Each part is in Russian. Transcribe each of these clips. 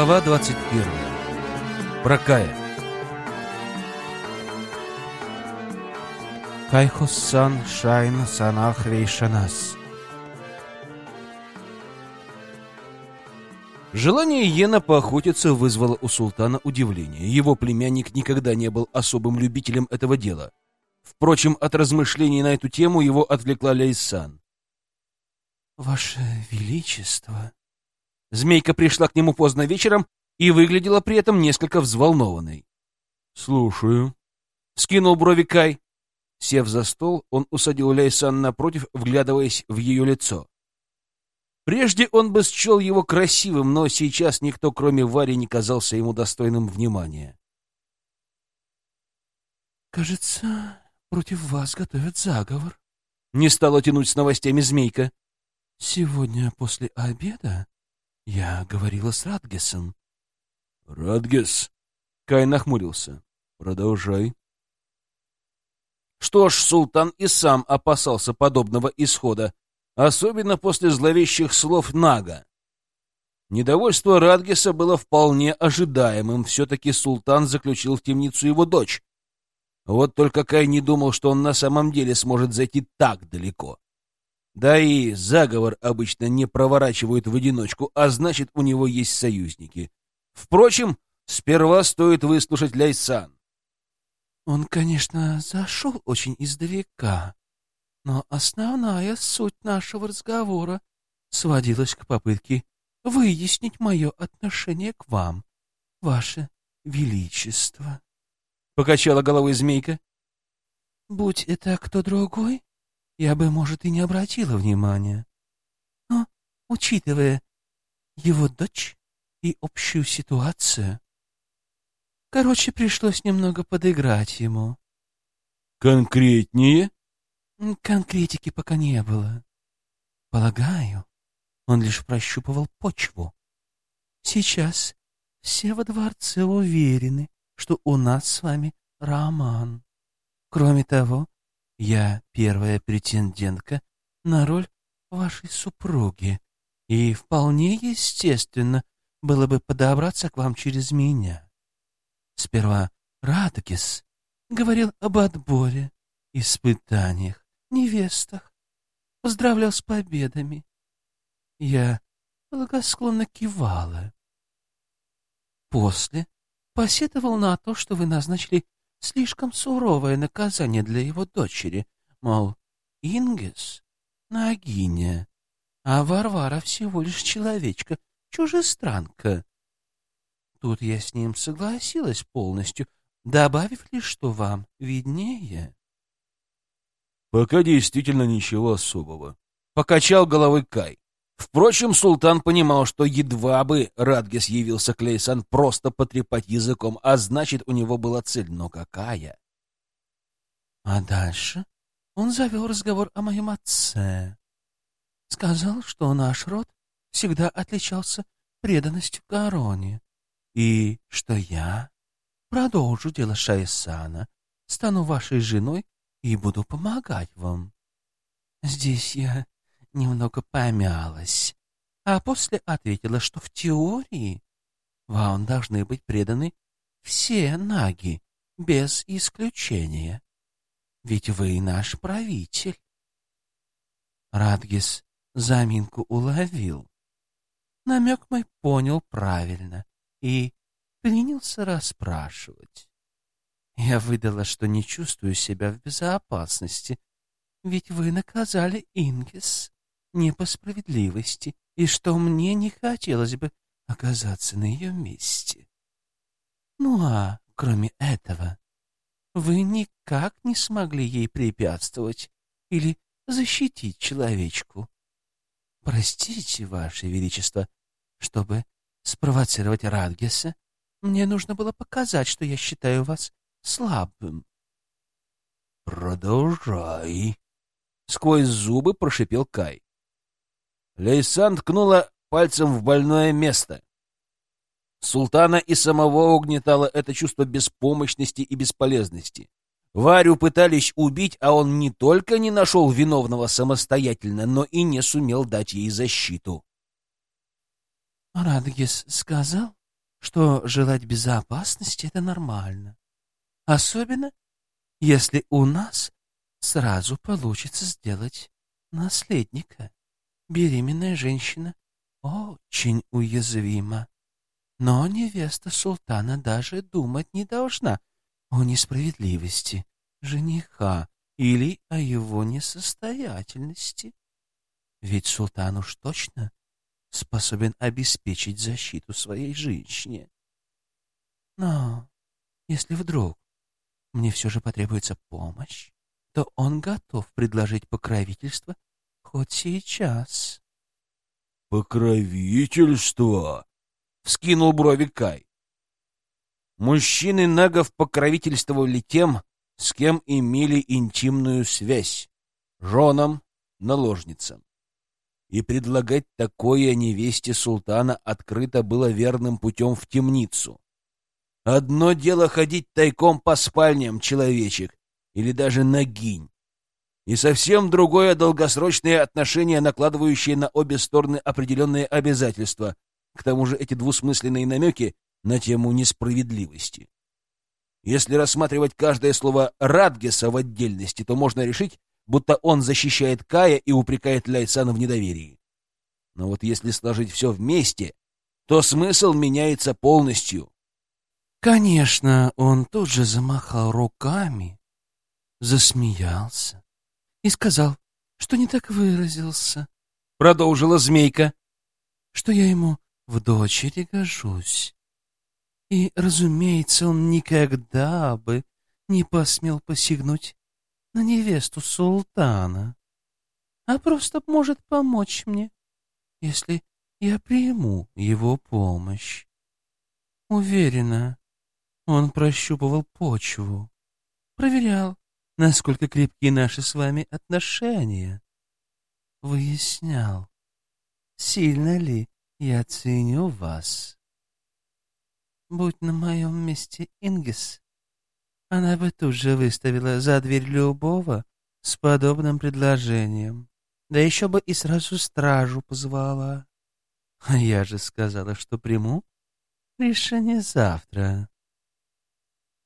Глава 21. Бракая. Кайхос-сан шайн санах рейшанас. Желание Йена поохотиться вызвало у султана удивление. Его племянник никогда не был особым любителем этого дела. Впрочем, от размышлений на эту тему его отвлекла Лейсан. «Ваше Величество!» Змейка пришла к нему поздно вечером и выглядела при этом несколько взволнованной. «Слушаю», — скинул брови Кай. Сев за стол, он усадил Лейсан напротив, вглядываясь в ее лицо. Прежде он бы счел его красивым, но сейчас никто, кроме Вари, не казался ему достойным внимания. «Кажется, против вас готовят заговор», — не стала тянуть с новостями змейка. «Сегодня после обеда я говорила с Радгесом». «Радгес?» — Кай нахмурился. «Продолжай». Что ж, султан и сам опасался подобного исхода, особенно после зловещих слов Нага. Недовольство Радгеса было вполне ожидаемым, все-таки султан заключил в темницу его дочь. Вот только Кай не думал, что он на самом деле сможет зайти так далеко. Да и заговор обычно не проворачивают в одиночку, а значит, у него есть союзники. Впрочем, сперва стоит выслушать Ляйсан. Он, конечно, зашел очень издалека, но основная суть нашего разговора сводилась к попытке выяснить мое отношение к вам, ваше величество. Покачала головой змейка. Будь это кто другой, я бы, может, и не обратила внимания. Но, учитывая его дочь и общую ситуацию, короче, пришлось немного подыграть ему. Конкретнее? Конкретики пока не было. Полагаю, он лишь прощупывал почву. Сейчас все во дворце уверены, что у нас с вами роман. Кроме того, я первая претендентка на роль вашей супруги, и вполне естественно было бы подобраться к вам через меня. Сперва Радкис говорил об отборе, испытаниях, невестах, поздравлял с победами. Я благосклонно кивала. После посетовал на то, что вы назначили слишком суровое наказание для его дочери, мол, Ингес — нагиня, а Варвара всего лишь человечка, чужестранка. Тут я с ним согласилась полностью, добавив лишь, что вам виднее. Пока действительно ничего особого. Покачал головой Кай. Впрочем, султан понимал, что едва бы Радгес явился к Лейсан просто потрепать языком, а значит, у него была цель, но какая? А дальше он завел разговор о моем отце. Сказал, что наш род всегда отличался преданностью короне, и что я продолжу дело Шайсана, стану вашей женой и буду помогать вам. Здесь я немного помялась, а после ответила, что в теории вам должны быть преданы все наги, без исключения. Ведь вы наш правитель. Радгис заминку уловил. Намек мой понял правильно и принялся расспрашивать. Я выдала, что не чувствую себя в безопасности, ведь вы наказали Ингис не по справедливости, и что мне не хотелось бы оказаться на ее месте. Ну а кроме этого, вы никак не смогли ей препятствовать или защитить человечку. Простите, Ваше Величество, чтобы спровоцировать Радгеса, мне нужно было показать, что я считаю вас слабым. Продолжай. Сквозь зубы прошипел Кай. Лейсан ткнула пальцем в больное место. Султана и самого угнетало это чувство беспомощности и бесполезности. Варю пытались убить, а он не только не нашел виновного самостоятельно, но и не сумел дать ей защиту. Радгис сказал, что желать безопасности — это нормально. Особенно, если у нас сразу получится сделать наследника. Беременная женщина очень уязвима. Но невеста султана даже думать не должна о несправедливости жениха или о его несостоятельности. Ведь султан уж точно способен обеспечить защиту своей женщине. Но если вдруг мне все же потребуется помощь, то он готов предложить покровительство хоть сейчас. «Покровительство?» — вскинул брови Кай. Мужчины Нагов покровительствовали тем, с кем имели интимную связь — женам, наложницам. И предлагать такое невесте султана открыто было верным путем в темницу. Одно дело ходить тайком по спальням, человечек, или даже нагинь. И совсем другое долгосрочные отношения, накладывающие на обе стороны определенные обязательства. К тому же эти двусмысленные намеки на тему несправедливости. Если рассматривать каждое слово Радгеса в отдельности, то можно решить, будто он защищает Кая и упрекает Ляйсана в недоверии. Но вот если сложить все вместе, то смысл меняется полностью. Конечно, он тут же замахал руками, засмеялся и сказал, что не так выразился. Продолжила змейка. Что я ему в дочери гожусь. И, разумеется, он никогда бы не посмел посягнуть на невесту султана, а просто может помочь мне, если я приму его помощь. Уверена, он прощупывал почву, проверял, насколько крепки наши с вами отношения. Выяснял, сильно ли я ценю вас. Будь на моем месте Ингис, она бы тут же выставила за дверь любого с подобным предложением. Да еще бы и сразу стражу позвала. А я же сказала, что приму решение завтра.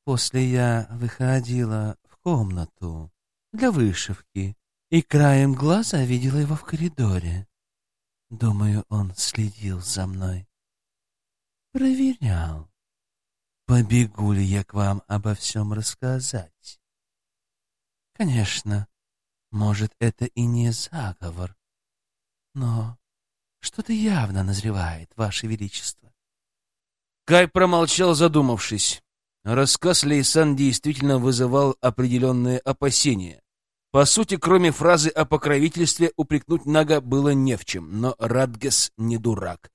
После я выходила комнату для вышивки и краем глаза видела его в коридоре. Думаю, он следил за мной. Проверял, побегу ли я к вам обо всем рассказать. Конечно, может, это и не заговор, но что-то явно назревает, Ваше Величество. Кай промолчал, задумавшись. Рассказ Лейсан действительно вызывал определенные опасения. По сути, кроме фразы о покровительстве, упрекнуть Нага было не в чем, но Радгес не дурак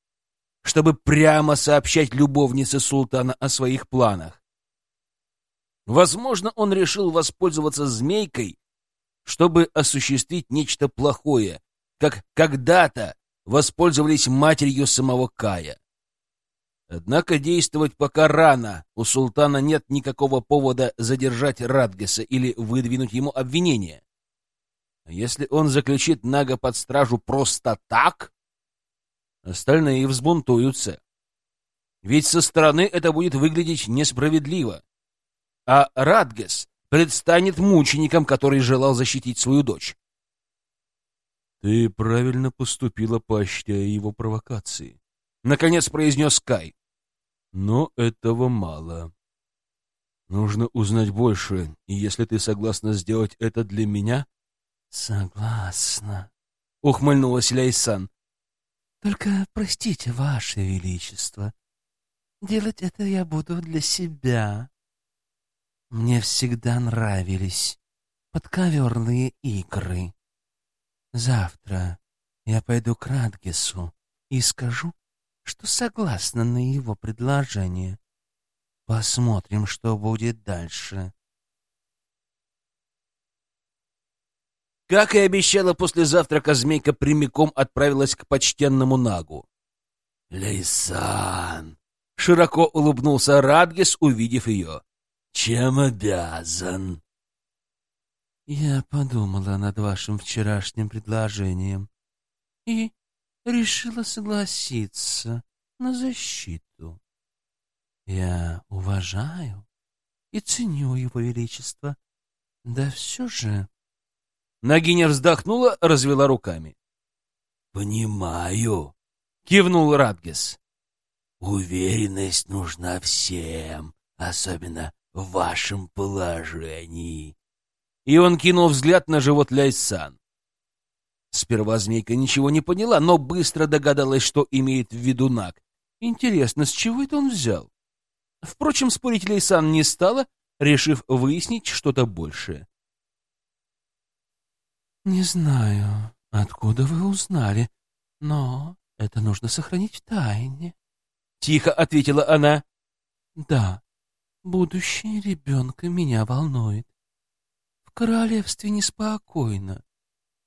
чтобы прямо сообщать любовнице султана о своих планах. Возможно, он решил воспользоваться змейкой, чтобы осуществить нечто плохое, как когда-то воспользовались матерью самого Кая. Однако действовать пока рано, у султана нет никакого повода задержать Радгеса или выдвинуть ему обвинение. А если он заключит Нага под стражу просто так, остальные взбунтуются. Ведь со стороны это будет выглядеть несправедливо. А Радгес предстанет мучеником, который желал защитить свою дочь. «Ты правильно поступила, поощряя его провокации», — наконец произнес Кай. «Но этого мало. Нужно узнать больше, и если ты согласна сделать это для меня...» «Согласна», — ухмыльнулась Ляйсан. Только простите, Ваше Величество, делать это я буду для себя. Мне всегда нравились подковерные игры. Завтра я пойду к Радгесу и скажу, что согласна на его предложение. Посмотрим, что будет дальше. Как и обещала, после завтрака змейка прямиком отправилась к почтенному Нагу. «Лейсан!» — широко улыбнулся Радгес, увидев ее. «Чем обязан?» «Я подумала над вашим вчерашним предложением и решила согласиться на защиту. Я уважаю и ценю его величество. Да все же... Нагиня вздохнула, развела руками. «Понимаю», — кивнул Радгес. «Уверенность нужна всем, особенно в вашем положении». И он кинул взгляд на живот Ляйсан. Сперва змейка ничего не поняла, но быстро догадалась, что имеет в виду Наг. Интересно, с чего это он взял? Впрочем, спорить Лейсан не стала, решив выяснить что-то большее. «Не знаю, откуда вы узнали, но это нужно сохранить в тайне», — тихо ответила она. «Да, будущее ребенка меня волнует. В королевстве неспокойно.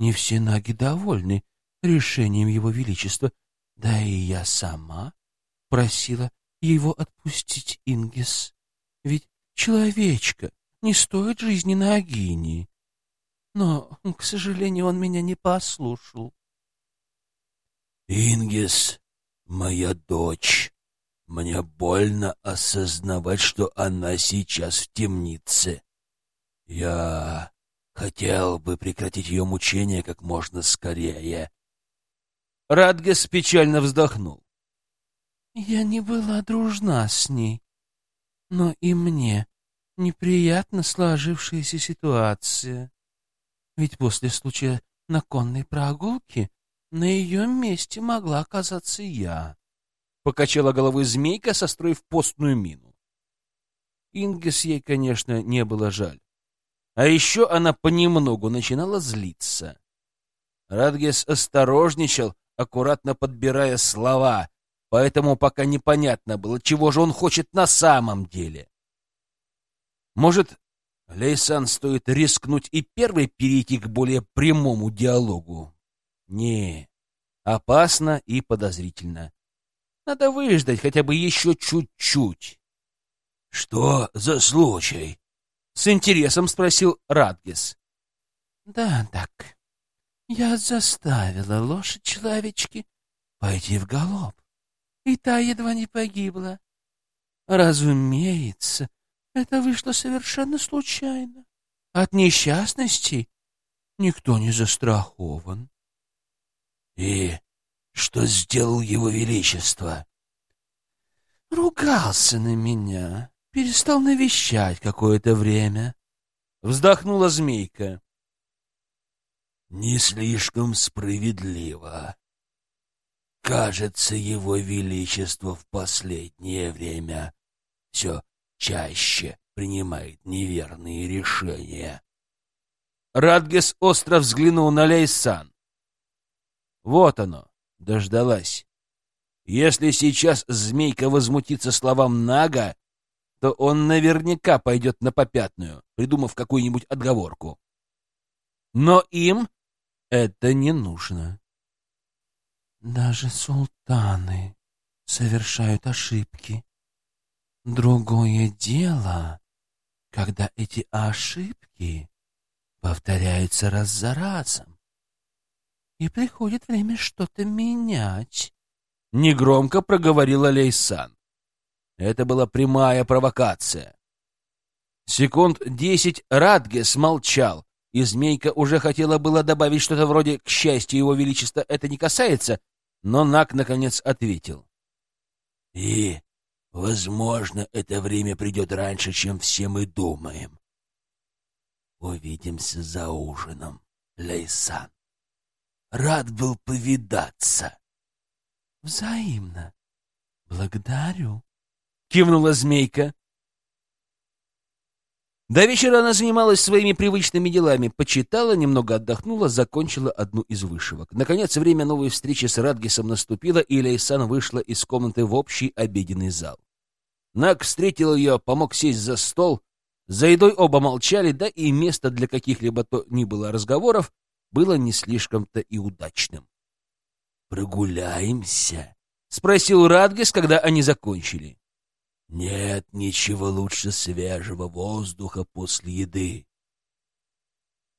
Не все наги довольны решением его величества, да и я сама просила его отпустить Ингис. Ведь человечка не стоит жизни Нагини. Но, к сожалению, он меня не послушал. «Ингис, моя дочь. Мне больно осознавать, что она сейчас в темнице. Я хотел бы прекратить ее мучения как можно скорее». Радгес печально вздохнул. «Я не была дружна с ней, но и мне неприятна сложившаяся ситуация. Ведь после случая на конной прогулке на ее месте могла оказаться я. Покачала головой змейка, состроив постную мину. Ингес ей, конечно, не было жаль. А еще она понемногу начинала злиться. Радгес осторожничал, аккуратно подбирая слова, поэтому пока непонятно было, чего же он хочет на самом деле. Может, Лейсан стоит рискнуть и первой перейти к более прямому диалогу? Не, опасно и подозрительно. Надо выждать хотя бы еще чуть-чуть. — Что за случай? — с интересом спросил Радгес. — Да, так. Я заставила лошадь человечки пойти в галоп, и та едва не погибла. Разумеется, это вышло совершенно случайно. От несчастностей никто не застрахован. — И что сделал его величество? — Ругался на меня, перестал навещать какое-то время. Вздохнула змейка. — Не слишком справедливо. Кажется, его величество в последнее время все чаще принимает неверные решения. Радгес остро взглянул на Лейсан. Вот оно, дождалась. Если сейчас змейка возмутится словам Нага, то он наверняка пойдет на попятную, придумав какую-нибудь отговорку. Но им это не нужно. Даже султаны совершают ошибки, Другое дело, когда эти ошибки повторяются раз за разом, и приходит время что-то менять. Негромко проговорила Лейсан. Это была прямая провокация. Секунд десять Радгес молчал, и Змейка уже хотела было добавить что-то вроде «К счастью, его величества это не касается», но Нак, наконец, ответил. «И Возможно, это время придет раньше, чем все мы думаем. Увидимся за ужином, Лейсан. Рад был повидаться. Взаимно. Благодарю. Кивнула змейка. До вечера она занималась своими привычными делами, почитала, немного отдохнула, закончила одну из вышивок. Наконец, время новой встречи с Радгисом наступило, и Лейсан вышла из комнаты в общий обеденный зал. Нак встретил ее, помог сесть за стол. За едой оба молчали, да и место для каких-либо то ни было разговоров было не слишком-то и удачным. «Прогуляемся?» — спросил Радгис, когда они закончили. Нет ничего лучше свежего воздуха после еды.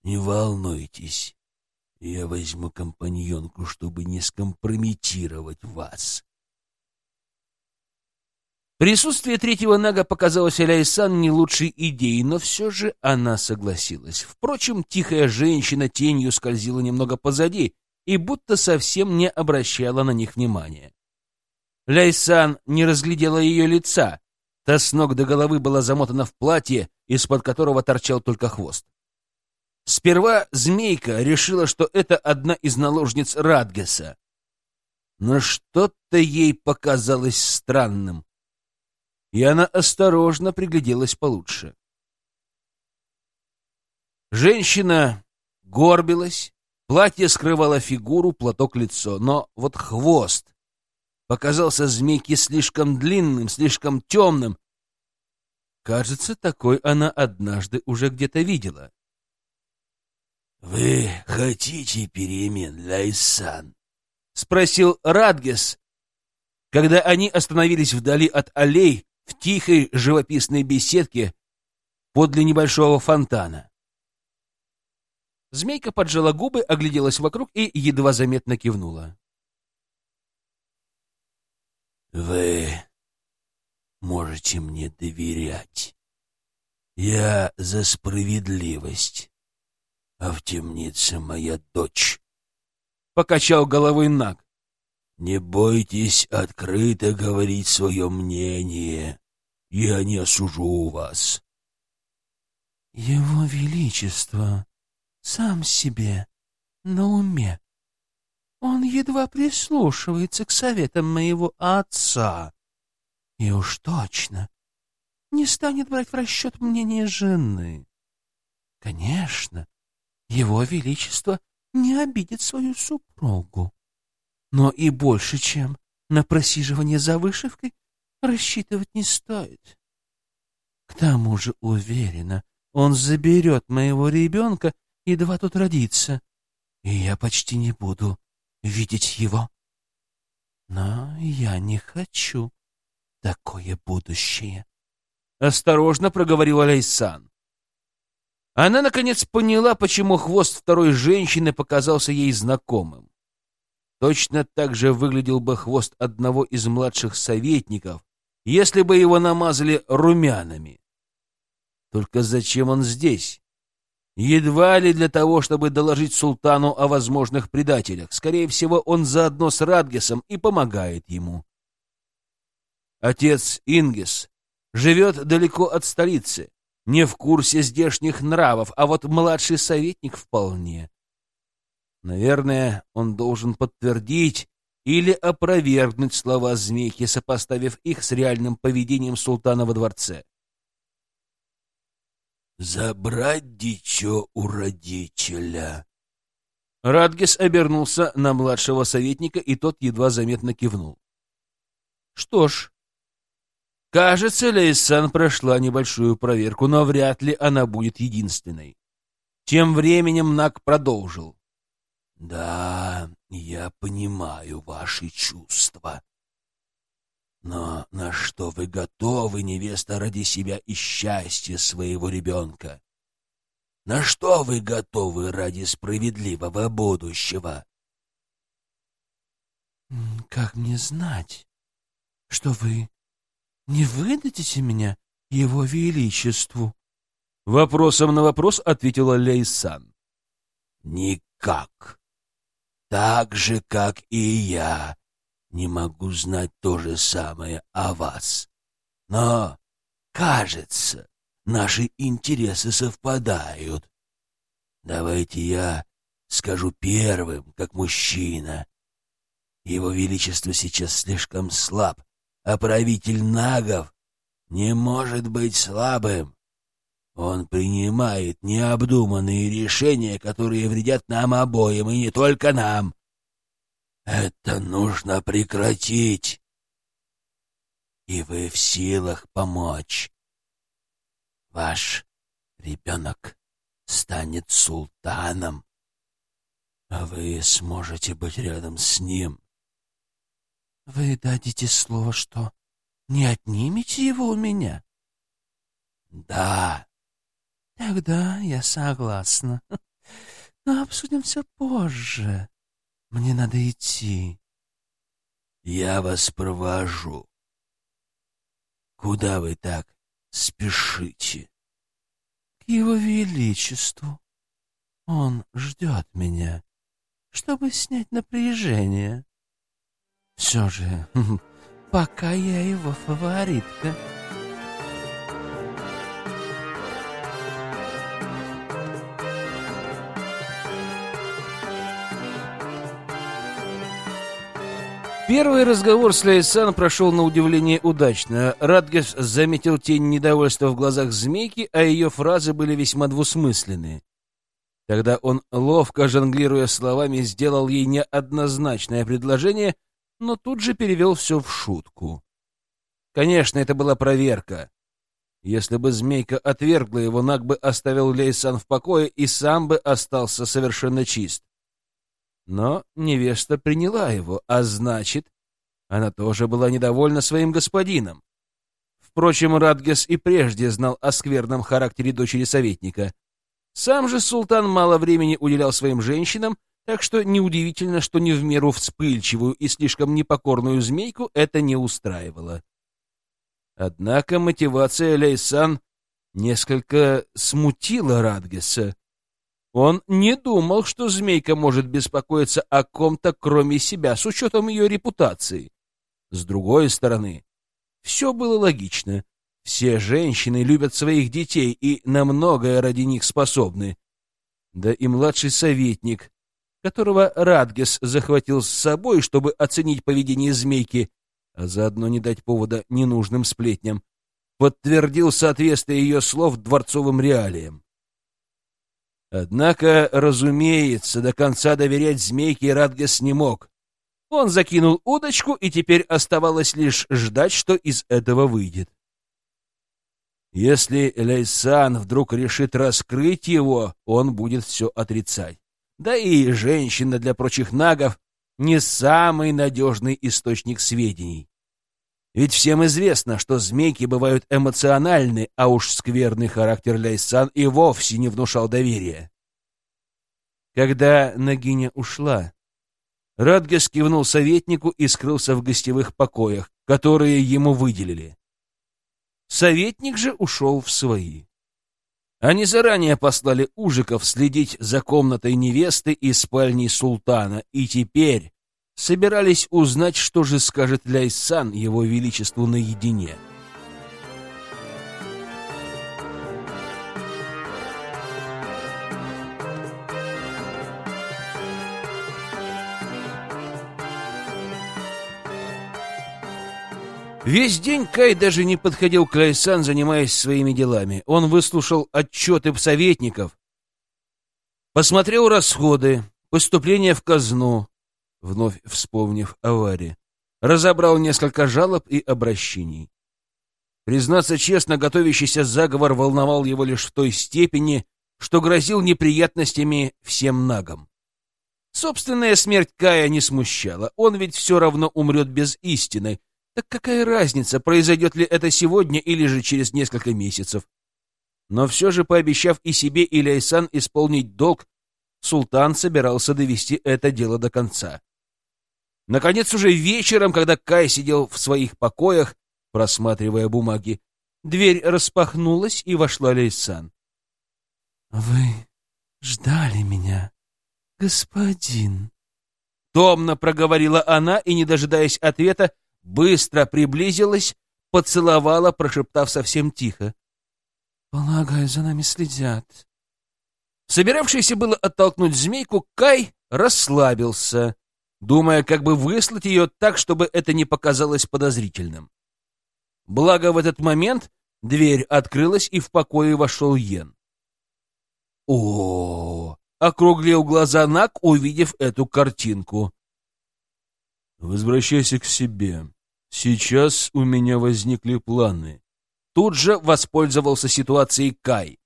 Не волнуйтесь, я возьму компаньонку, чтобы не скомпрометировать вас. Присутствие третьего нага показалось Аляйсан не лучшей идеей, но все же она согласилась. Впрочем, тихая женщина тенью скользила немного позади и будто совсем не обращала на них внимания. Ляйсан не разглядела ее лица. Та с ног до головы была замотана в платье, из-под которого торчал только хвост. Сперва змейка решила, что это одна из наложниц Радгеса. Но что-то ей показалось странным, и она осторожно пригляделась получше. Женщина горбилась, платье скрывало фигуру, платок лицо, но вот хвост показался змейке слишком длинным, слишком темным. Кажется, такой она однажды уже где-то видела. «Вы хотите перемен, Лайсан?» — спросил Радгес, когда они остановились вдали от аллей в тихой живописной беседке подле небольшого фонтана. Змейка поджала губы, огляделась вокруг и едва заметно кивнула. «Вы можете мне доверять. Я за справедливость а в темнице моя дочь. Покачал головой Наг. Не бойтесь открыто говорить свое мнение. Я не осужу вас. Его Величество сам себе на уме. Он едва прислушивается к советам моего отца. И уж точно не станет брать в расчет мнение жены. Конечно, его Величество не обидит свою супругу. Но и больше, чем на просиживание за вышивкой, рассчитывать не стоит. К тому же, уверена, он заберет моего ребенка, едва тут родится, и я почти не буду видеть его. Но я не хочу такое будущее. Осторожно проговорила Лейсан. Она, наконец, поняла, почему хвост второй женщины показался ей знакомым. Точно так же выглядел бы хвост одного из младших советников, если бы его намазали румянами. Только зачем он здесь? Едва ли для того, чтобы доложить султану о возможных предателях. Скорее всего, он заодно с Радгесом и помогает ему. Отец Ингес живет далеко от столицы не в курсе здешних нравов, а вот младший советник вполне. Наверное, он должен подтвердить или опровергнуть слова змейки, сопоставив их с реальным поведением султана во дворце. «Забрать дичо у родителя!» Радгес обернулся на младшего советника, и тот едва заметно кивнул. «Что ж, Кажется, Лейсан прошла небольшую проверку, но вряд ли она будет единственной. Тем временем Нак продолжил. «Да, я понимаю ваши чувства. Но на что вы готовы, невеста, ради себя и счастья своего ребенка? На что вы готовы ради справедливого будущего?» «Как мне знать, что вы не выдадите меня его величеству? Вопросом на вопрос ответила Лейсан. Никак. Так же, как и я, не могу знать то же самое о вас. Но, кажется, наши интересы совпадают. Давайте я скажу первым, как мужчина. Его Величество сейчас слишком слаб, а правитель нагов не может быть слабым. Он принимает необдуманные решения, которые вредят нам обоим, и не только нам. Это нужно прекратить. И вы в силах помочь. Ваш ребенок станет султаном, а вы сможете быть рядом с ним вы дадите слово, что не отнимете его у меня? Да. Тогда я согласна. Но обсудим все позже. Мне надо идти. Я вас провожу. Куда вы так спешите? К его величеству. Он ждет меня, чтобы снять напряжение. Все же, пока я его фаворитка. Первый разговор с Лейсан прошел на удивление удачно. Радгес заметил тень недовольства в глазах змейки, а ее фразы были весьма двусмысленны. Тогда он, ловко жонглируя словами, сделал ей неоднозначное предложение, но тут же перевел все в шутку. Конечно, это была проверка. Если бы змейка отвергла его, Наг бы оставил Лейсан в покое и сам бы остался совершенно чист. Но невеста приняла его, а значит, она тоже была недовольна своим господином. Впрочем, Радгес и прежде знал о скверном характере дочери советника. Сам же султан мало времени уделял своим женщинам, так что неудивительно, что не в меру вспыльчивую и слишком непокорную змейку это не устраивало. Однако мотивация Лейсан несколько смутила Радгеса. Он не думал, что змейка может беспокоиться о ком-то, кроме себя, с учетом ее репутации. С другой стороны, все было логично. Все женщины любят своих детей и на многое ради них способны. Да и младший советник, которого Радгес захватил с собой, чтобы оценить поведение змейки, а заодно не дать повода ненужным сплетням, подтвердил соответствие ее слов дворцовым реалиям. Однако, разумеется, до конца доверять змейке Радгес не мог. Он закинул удочку, и теперь оставалось лишь ждать, что из этого выйдет. Если Лейсан вдруг решит раскрыть его, он будет все отрицать. Да и женщина для прочих нагов не самый надежный источник сведений. Ведь всем известно, что змейки бывают эмоциональны, а уж скверный характер Лейсан и вовсе не внушал доверия. Когда Нагиня ушла, Радгес кивнул советнику и скрылся в гостевых покоях, которые ему выделили. Советник же ушел в свои. Они заранее послали ужиков следить за комнатой невесты и спальней султана, и теперь собирались узнать, что же скажет Ляйсан его величеству наедине. Весь день Кай даже не подходил к Лайсан, занимаясь своими делами. Он выслушал отчеты советников, посмотрел расходы, поступления в казну, вновь вспомнив аварии, разобрал несколько жалоб и обращений. Признаться честно, готовящийся заговор волновал его лишь в той степени, что грозил неприятностями всем нагам. Собственная смерть Кая не смущала, он ведь все равно умрет без истины, так какая разница, произойдет ли это сегодня или же через несколько месяцев? Но все же, пообещав и себе, и Ляйсан исполнить долг, султан собирался довести это дело до конца. Наконец, уже вечером, когда Кай сидел в своих покоях, просматривая бумаги, дверь распахнулась, и вошла Лейсан. — Вы ждали меня, господин? Томно проговорила она, и, не дожидаясь ответа, быстро приблизилась, поцеловала, прошептав совсем тихо. «Полагаю, за нами следят». Собиравшийся было оттолкнуть змейку, Кай расслабился, думая, как бы выслать ее так, чтобы это не показалось подозрительным. Благо в этот момент дверь открылась, и в покое вошел Йен. О, округлил глаза Нак, увидев эту картинку. Возвращайся к себе. Сейчас у меня возникли планы. Тут же воспользовался ситуацией Кай.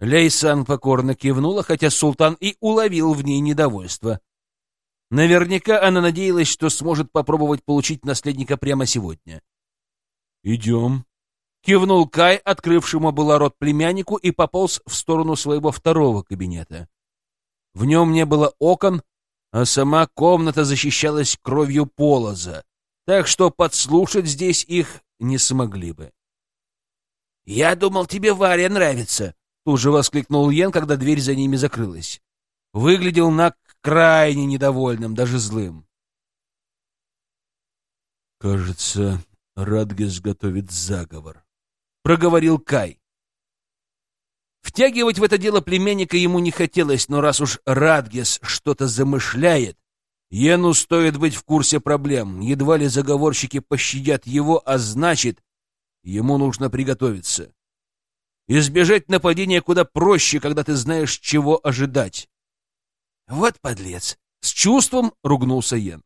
Лейсан покорно кивнула, хотя султан и уловил в ней недовольство. Наверняка она надеялась, что сможет попробовать получить наследника прямо сегодня. «Идем», — кивнул Кай, открывшему было рот племяннику, и пополз в сторону своего второго кабинета. В нем не было окон, а сама комната защищалась кровью полоза, так что подслушать здесь их не смогли бы. «Я думал, тебе Варя нравится!» Тут же воскликнул Йен, когда дверь за ними закрылась. Выглядел Наг крайне недовольным, даже злым. «Кажется, Радгес готовит заговор», — проговорил Кай. Втягивать в это дело племянника ему не хотелось, но раз уж Радгес что-то замышляет, Йену стоит быть в курсе проблем. Едва ли заговорщики пощадят его, а значит, ему нужно приготовиться. Избежать нападения куда проще, когда ты знаешь, чего ожидать. Вот подлец! С чувством ругнулся Йен.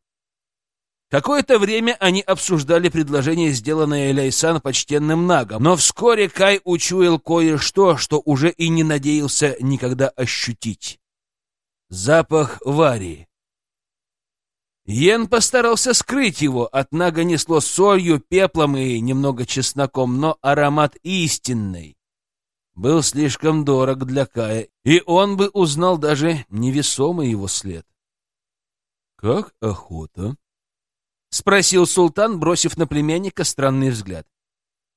Какое-то время они обсуждали предложение, сделанное Ляйсан почтенным нагом, но вскоре Кай учуял кое-что, что уже и не надеялся никогда ощутить. Запах варии. Йен постарался скрыть его, от нага несло солью, пеплом и немного чесноком, но аромат истинный был слишком дорог для Кая, и он бы узнал даже невесомый его след. «Как охота?» — спросил султан, бросив на племянника странный взгляд.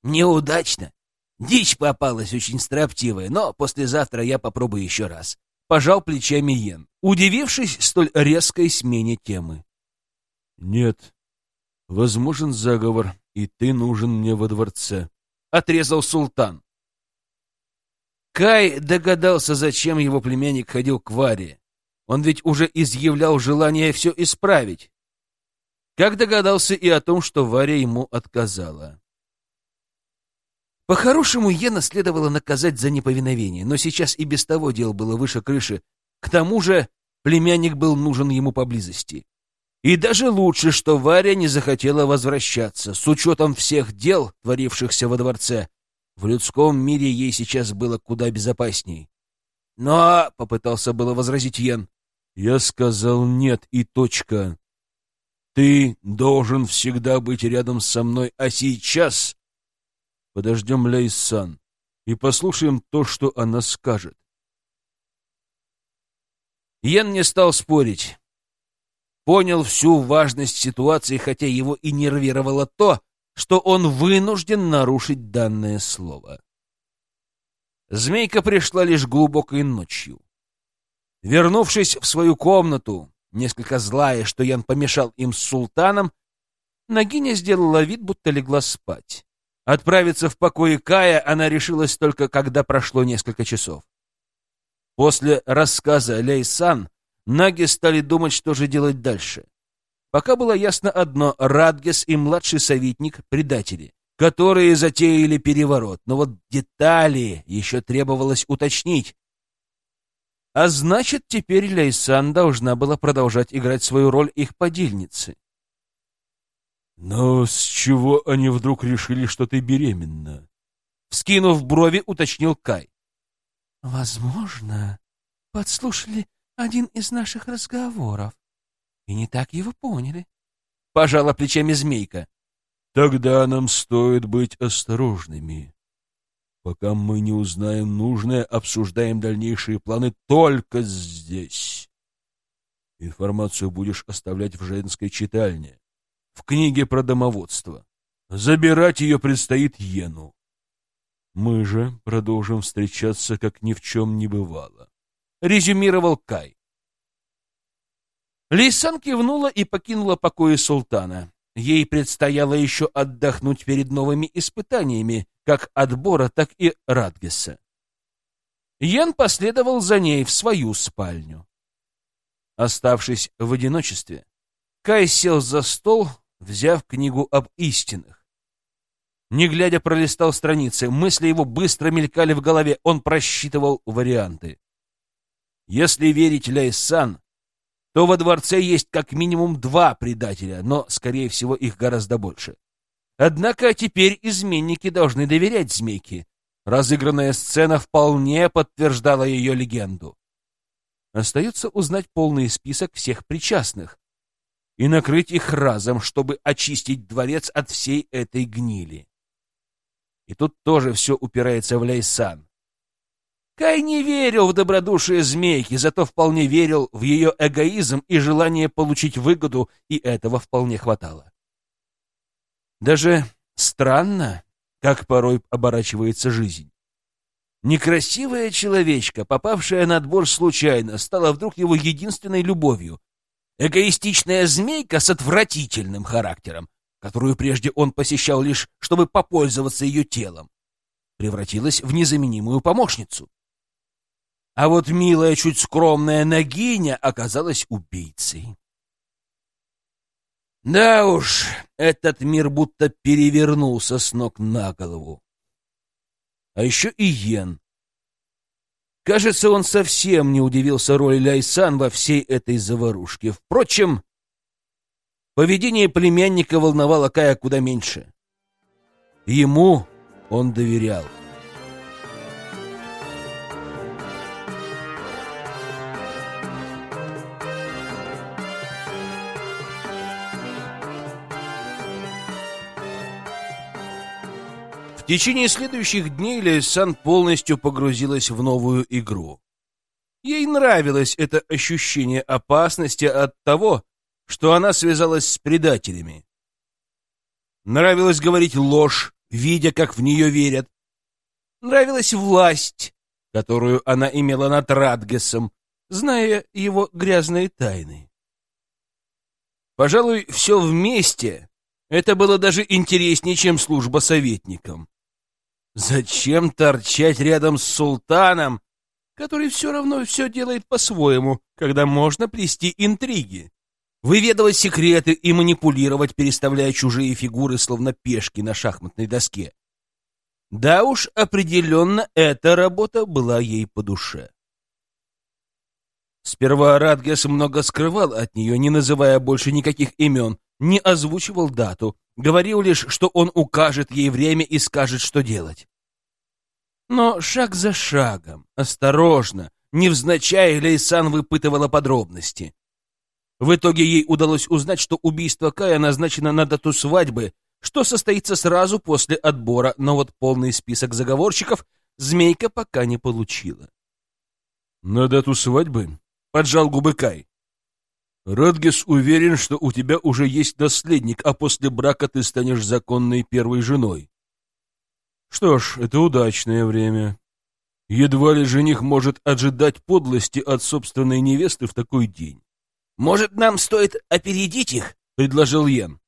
«Неудачно. Дичь попалась очень строптивая, но послезавтра я попробую еще раз». Пожал плечами Йен, удивившись столь резкой смене темы. «Нет. Возможен заговор, и ты нужен мне во дворце», — отрезал султан. Кай догадался, зачем его племянник ходил к Варе. Он ведь уже изъявлял желание все исправить. Как догадался и о том, что Варя ему отказала. По-хорошему, Ена следовало наказать за неповиновение, но сейчас и без того дело было выше крыши. К тому же племянник был нужен ему поблизости. И даже лучше, что Варя не захотела возвращаться, с учетом всех дел, творившихся во дворце. В людском мире ей сейчас было куда безопасней. Но, — попытался было возразить Йен, — я сказал нет и точка. Ты должен всегда быть рядом со мной, а сейчас подождем Лейсан и послушаем то, что она скажет. Йен не стал спорить понял всю важность ситуации, хотя его и нервировало то, что он вынужден нарушить данное слово. Змейка пришла лишь глубокой ночью. Вернувшись в свою комнату, несколько злая, что Ян помешал им с султаном, Нагиня сделала вид, будто легла спать. Отправиться в покое Кая она решилась только, когда прошло несколько часов. После рассказа Лейсан Наги стали думать, что же делать дальше. Пока было ясно одно — Радгес и младший советник — предатели, которые затеяли переворот, но вот детали еще требовалось уточнить. А значит, теперь Лейсан должна была продолжать играть свою роль их подельницы. «Но с чего они вдруг решили, что ты беременна?» Вскинув брови, уточнил Кай. «Возможно, подслушали один из наших разговоров. И не так его поняли. Пожала плечами змейка. Тогда нам стоит быть осторожными. Пока мы не узнаем нужное, обсуждаем дальнейшие планы только здесь. Информацию будешь оставлять в женской читальне, в книге про домоводство. Забирать ее предстоит Йену. Мы же продолжим встречаться, как ни в чем не бывало. — резюмировал Кай. Лейсан кивнула и покинула покои султана. Ей предстояло еще отдохнуть перед новыми испытаниями, как отбора, так и Радгеса. Ян последовал за ней в свою спальню. Оставшись в одиночестве, Кай сел за стол, взяв книгу об истинах. Не глядя, пролистал страницы, мысли его быстро мелькали в голове, он просчитывал варианты. Если верить Ляйсан, то во дворце есть как минимум два предателя, но, скорее всего, их гораздо больше. Однако теперь изменники должны доверять Змейке. Разыгранная сцена вполне подтверждала ее легенду. Остается узнать полный список всех причастных и накрыть их разом, чтобы очистить дворец от всей этой гнили. И тут тоже все упирается в Лейсан. Кай не верил в добродушие змейки, зато вполне верил в ее эгоизм и желание получить выгоду, и этого вполне хватало. Даже Странно, как порой оборачивается жизнь. Некрасивая человечка, попавшая на отбор случайно, стала вдруг его единственной любовью. Эгоистичная змейка с отвратительным характером, которую прежде он посещал лишь, чтобы попользоваться ее телом, превратилась в незаменимую помощницу. А вот милая, чуть скромная Нагиня оказалась убийцей. Да уж, этот мир будто перевернулся с ног на голову. А еще и Йен. Кажется, он совсем не удивился роли Ляйсан во всей этой заварушке. Впрочем, поведение племянника волновало Кая куда меньше. Ему он доверял. Течение следующих дней Лейсан полностью погрузилась в новую игру. Ей нравилось это ощущение опасности от того, что она связалась с предателями. Нравилось говорить ложь, видя, как в нее верят. Нравилась власть, которую она имела над Радгесом, зная его грязные тайны. Пожалуй, все вместе это было даже интереснее, чем служба советникам. Зачем торчать рядом с султаном, который все равно все делает по-своему, когда можно плести интриги? Выведывать секреты и манипулировать, переставляя чужие фигуры, словно пешки на шахматной доске. Да уж, определенно, эта работа была ей по душе. Сперва Радгес много скрывал от нее, не называя больше никаких имен, не озвучивал дату, говорил лишь, что он укажет ей время и скажет, что делать. Но шаг за шагом, осторожно, невзначай Лейсан выпытывала подробности. В итоге ей удалось узнать, что убийство Кая назначено на дату свадьбы, что состоится сразу после отбора, но вот полный список заговорщиков Змейка пока не получила. «На дату свадьбы?» — поджал губы Кай. Радгес уверен, что у тебя уже есть наследник, а после брака ты станешь законной первой женой. Что ж, это удачное время. Едва ли жених может ожидать подлости от собственной невесты в такой день. «Может, нам стоит опередить их?» — предложил Йен.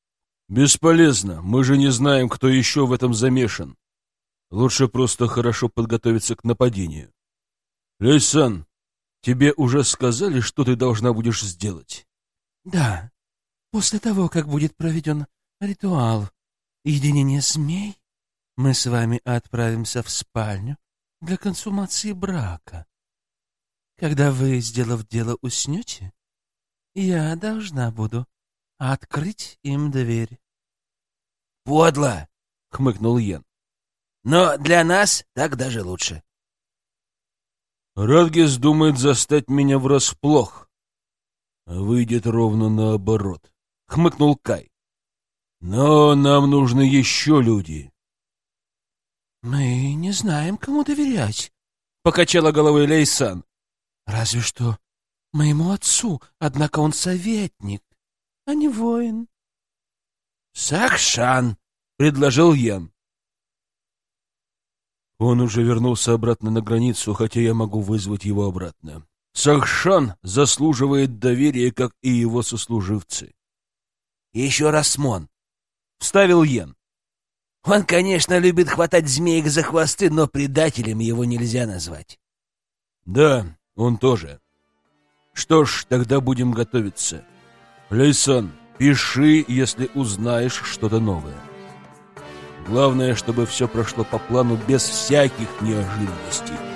«Бесполезно. Мы же не знаем, кто еще в этом замешан. Лучше просто хорошо подготовиться к нападению. Лейсан, тебе уже сказали, что ты должна будешь сделать?» Да, после того, как будет проведен ритуал единения змей, мы с вами отправимся в спальню для консумации брака. Когда вы, сделав дело, уснете, я должна буду открыть им дверь. — Подло! — хмыкнул Йен. — Но для нас так даже лучше. Радгис думает застать меня врасплох, выйдет ровно наоборот, — хмыкнул Кай. Но нам нужны еще люди. — Мы не знаем, кому доверять, — покачала головой Лейсан. — Разве что моему отцу, однако он советник, а не воин. — Сахшан, — предложил Ян. Он уже вернулся обратно на границу, хотя я могу вызвать его обратно. Сахшан заслуживает доверия, как и его сослуживцы. — Еще раз Мон, — вставил Йен. Он, конечно, любит хватать змеек за хвосты, но предателем его нельзя назвать. — Да, он тоже. Что ж, тогда будем готовиться. Лейсон, пиши, если узнаешь что-то новое. Главное, чтобы все прошло по плану без всяких неожиданностей.